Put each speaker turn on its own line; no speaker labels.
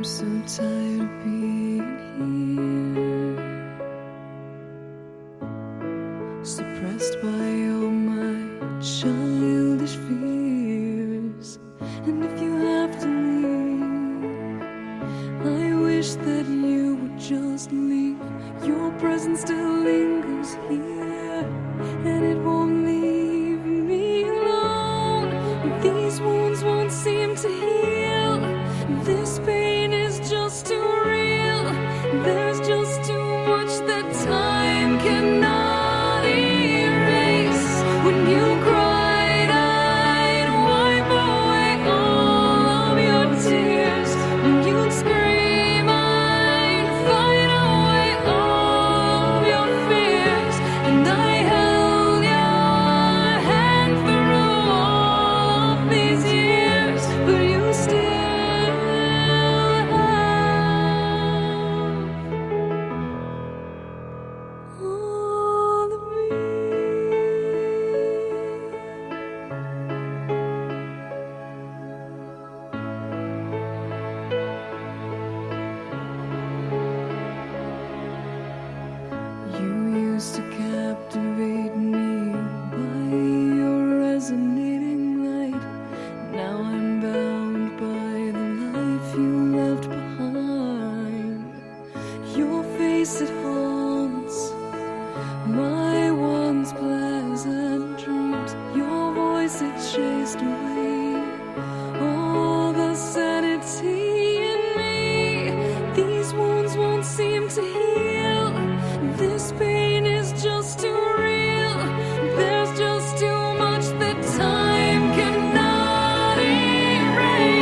I'm so tired of being here, suppressed by all my childish fears. And if you have to leave, I wish that you would just leave. Your presence still lingers here, and it won't leave me alone. These wounds won't seem to heal this pain. There to heal this pain is just too real. There's just too much that time can not erase